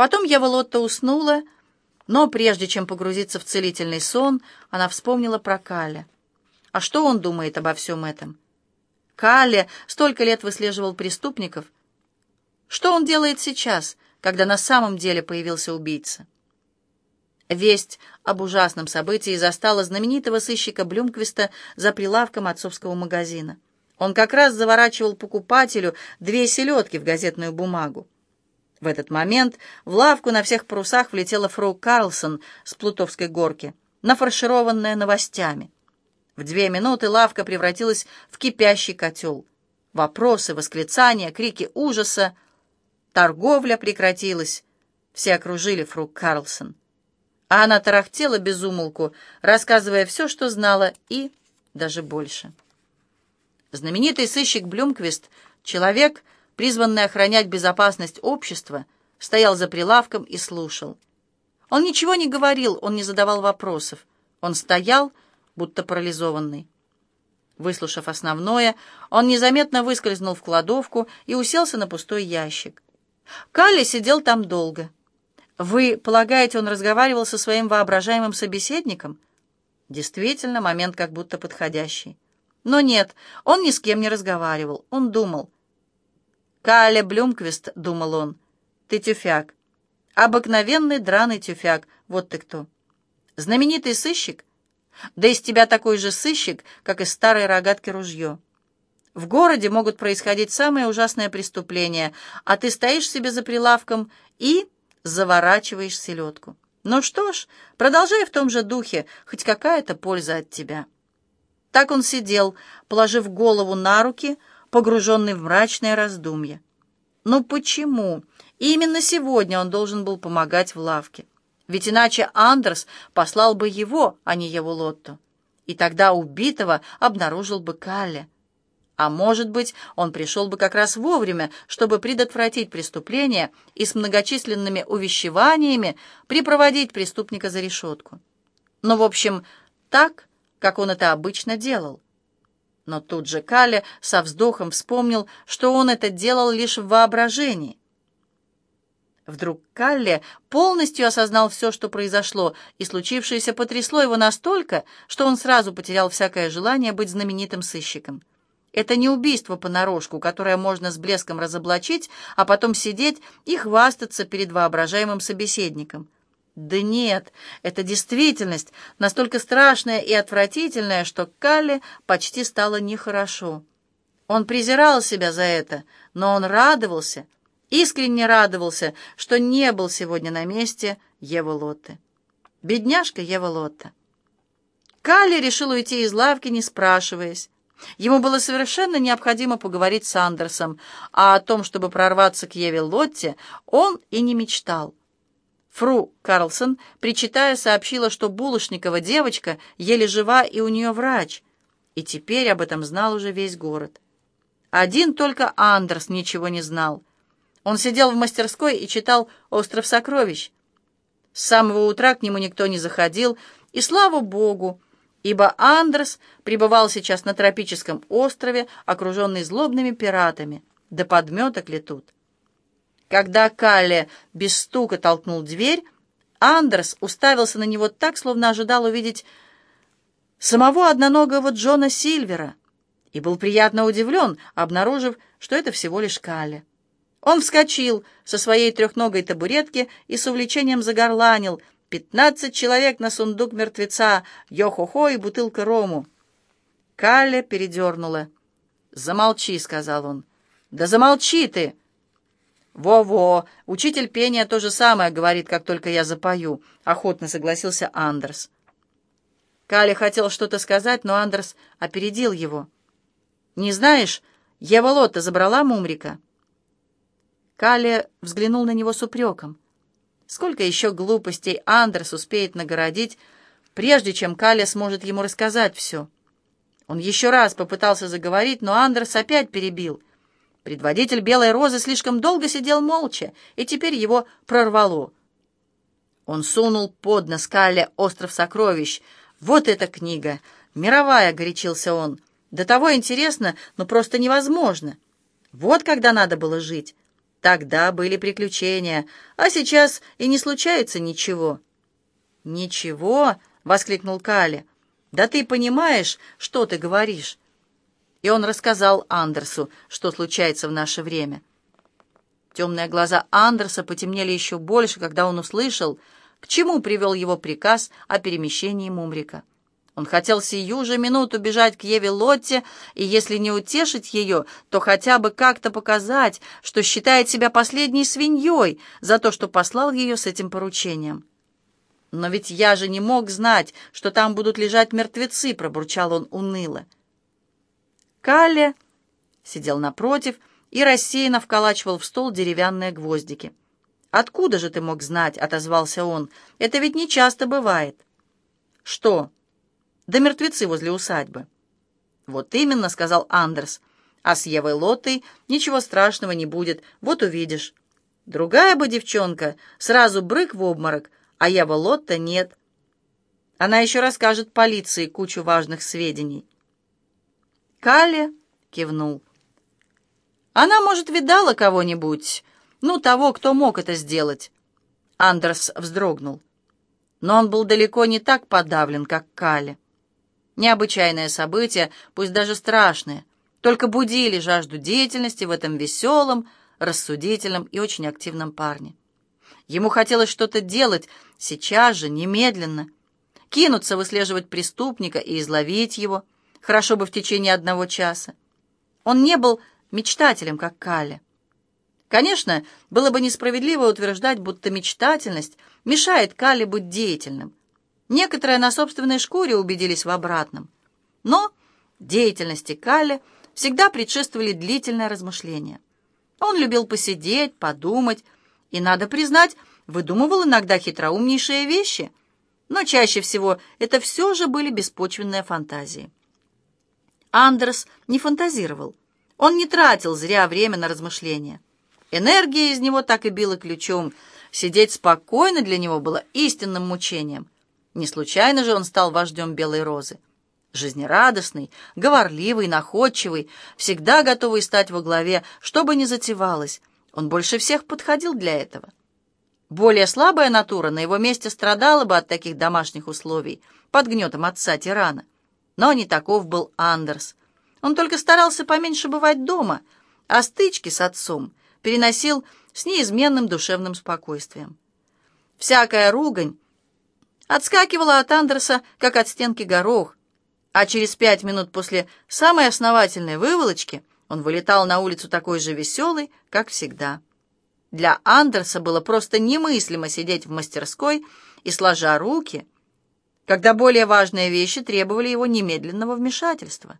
Потом Ева Лотта уснула, но прежде чем погрузиться в целительный сон, она вспомнила про Каля. А что он думает обо всем этом? Калле столько лет выслеживал преступников. Что он делает сейчас, когда на самом деле появился убийца? Весть об ужасном событии застала знаменитого сыщика Блюмквиста за прилавком отцовского магазина. Он как раз заворачивал покупателю две селедки в газетную бумагу. В этот момент в лавку на всех парусах влетела фрау Карлсон с Плутовской горки, нафаршированная новостями. В две минуты лавка превратилась в кипящий котел. Вопросы, восклицания, крики ужаса. Торговля прекратилась. Все окружили фру Карлсон. А она тарахтела без умолку, рассказывая все, что знала, и даже больше. Знаменитый сыщик Блюмквист, человек, призванный охранять безопасность общества, стоял за прилавком и слушал. Он ничего не говорил, он не задавал вопросов. Он стоял, будто парализованный. Выслушав основное, он незаметно выскользнул в кладовку и уселся на пустой ящик. Калли сидел там долго. «Вы полагаете, он разговаривал со своим воображаемым собеседником?» Действительно, момент как будто подходящий. Но нет, он ни с кем не разговаривал, он думал. «Калле Блюмквист», — думал он, — «ты тюфяк. Обыкновенный драный тюфяк, вот ты кто. Знаменитый сыщик, да из тебя такой же сыщик, как из старой рогатки ружье. В городе могут происходить самые ужасные преступления, а ты стоишь себе за прилавком и заворачиваешь селедку. Ну что ж, продолжай в том же духе, хоть какая-то польза от тебя. Так он сидел, положив голову на руки, погруженный в мрачное раздумье. Но почему именно сегодня он должен был помогать в лавке? Ведь иначе Андерс послал бы его, а не его Лотту. И тогда убитого обнаружил бы Калле. А может быть, он пришел бы как раз вовремя, чтобы предотвратить преступление и с многочисленными увещеваниями припроводить преступника за решетку. Но, в общем, так, как он это обычно делал. Но тут же Калле со вздохом вспомнил, что он это делал лишь в воображении. Вдруг Калле полностью осознал все, что произошло, и случившееся потрясло его настолько, что он сразу потерял всякое желание быть знаменитым сыщиком. Это не убийство понарошку, которое можно с блеском разоблачить, а потом сидеть и хвастаться перед воображаемым собеседником. Да нет, это действительность, настолько страшная и отвратительная, что Калле почти стало нехорошо. Он презирал себя за это, но он радовался — искренне радовался, что не был сегодня на месте Евы Лотты. Бедняжка Ева Лотта. Калли решил уйти из лавки, не спрашиваясь. Ему было совершенно необходимо поговорить с Андерсом, а о том, чтобы прорваться к Еве Лотте, он и не мечтал. Фру Карлсон, причитая, сообщила, что Булышникова девочка еле жива и у нее врач, и теперь об этом знал уже весь город. Один только Андерс ничего не знал — он сидел в мастерской и читал «Остров сокровищ». С самого утра к нему никто не заходил, и слава богу, ибо Андрес пребывал сейчас на тропическом острове, окруженный злобными пиратами, да подметок ли тут. Когда Калле без стука толкнул дверь, Андрес уставился на него так, словно ожидал увидеть самого одноногого Джона Сильвера, и был приятно удивлен, обнаружив, что это всего лишь Калле. Он вскочил со своей трехногой табуретки и с увлечением загорланил. «Пятнадцать человек на сундук мертвеца! Йо-хо-хо и бутылка рому!» Калля передернула. «Замолчи», — сказал он. «Да замолчи ты!» «Во-во! Учитель пения то же самое говорит, как только я запою», — охотно согласился Андерс. Калли хотел что-то сказать, но Андерс опередил его. «Не знаешь, Ева Лотта забрала Мумрика?» Калле взглянул на него с упреком. Сколько еще глупостей Андерс успеет нагородить, прежде чем Калле сможет ему рассказать все? Он еще раз попытался заговорить, но Андерс опять перебил. Предводитель Белой Розы слишком долго сидел молча, и теперь его прорвало. Он сунул под нос Калле «Остров сокровищ». «Вот эта книга! Мировая!» — горячился он. «До того интересно, но просто невозможно. Вот когда надо было жить. Тогда были приключения, а сейчас и не случается ничего». «Ничего?» — воскликнул Кали. «Да ты понимаешь, что ты говоришь?» И он рассказал Андерсу, что случается в наше время. Темные глаза Андерса потемнели еще больше, когда он услышал, к чему привел его приказ о перемещении Мумрика. Он хотел сию же минуту бежать к Еве Лотте, и если не утешить ее, то хотя бы как-то показать, что считает себя последней свиньей за то, что послал ее с этим поручением. «Но ведь я же не мог знать, что там будут лежать мертвецы», — пробурчал он уныло. Калле сидел напротив и рассеянно вколачивал в стол деревянные гвоздики. «Откуда же ты мог знать?» — отозвался он. «Это ведь не часто бывает». «Что?» «Да мертвецы возле усадьбы». «Вот именно», — сказал Андерс. «А с Евой Лотой ничего страшного не будет, вот увидишь. Другая бы девчонка сразу брык в обморок, а Ева Лотта нет. Она еще расскажет полиции кучу важных сведений». Калли кивнул. «Она, может, видала кого-нибудь, ну, того, кто мог это сделать». Андерс вздрогнул. Но он был далеко не так подавлен, как Калли. Необычайное событие, пусть даже страшное, только будили жажду деятельности в этом веселом, рассудительном и очень активном парне. Ему хотелось что-то делать сейчас же, немедленно, кинуться выслеживать преступника и изловить его, хорошо бы в течение одного часа. Он не был мечтателем, как Калли. Конечно, было бы несправедливо утверждать, будто мечтательность мешает Калли быть деятельным. Некоторые на собственной шкуре убедились в обратном. Но деятельности Калли всегда предшествовали длительное размышление. Он любил посидеть, подумать, и, надо признать, выдумывал иногда хитроумнейшие вещи, но чаще всего это все же были беспочвенные фантазии. Андерс не фантазировал. Он не тратил зря время на размышления. Энергия из него так и била ключом. Сидеть спокойно для него было истинным мучением. Не случайно же он стал вождем Белой Розы. Жизнерадостный, говорливый, находчивый, всегда готовый стать во главе, что бы ни затевалось. Он больше всех подходил для этого. Более слабая натура на его месте страдала бы от таких домашних условий, под гнетом отца-тирана. Но не таков был Андерс. Он только старался поменьше бывать дома, а стычки с отцом переносил с неизменным душевным спокойствием. Всякая ругань отскакивала от Андерса, как от стенки горох, а через пять минут после самой основательной выволочки он вылетал на улицу такой же веселый, как всегда. Для Андерса было просто немыслимо сидеть в мастерской и сложа руки, когда более важные вещи требовали его немедленного вмешательства.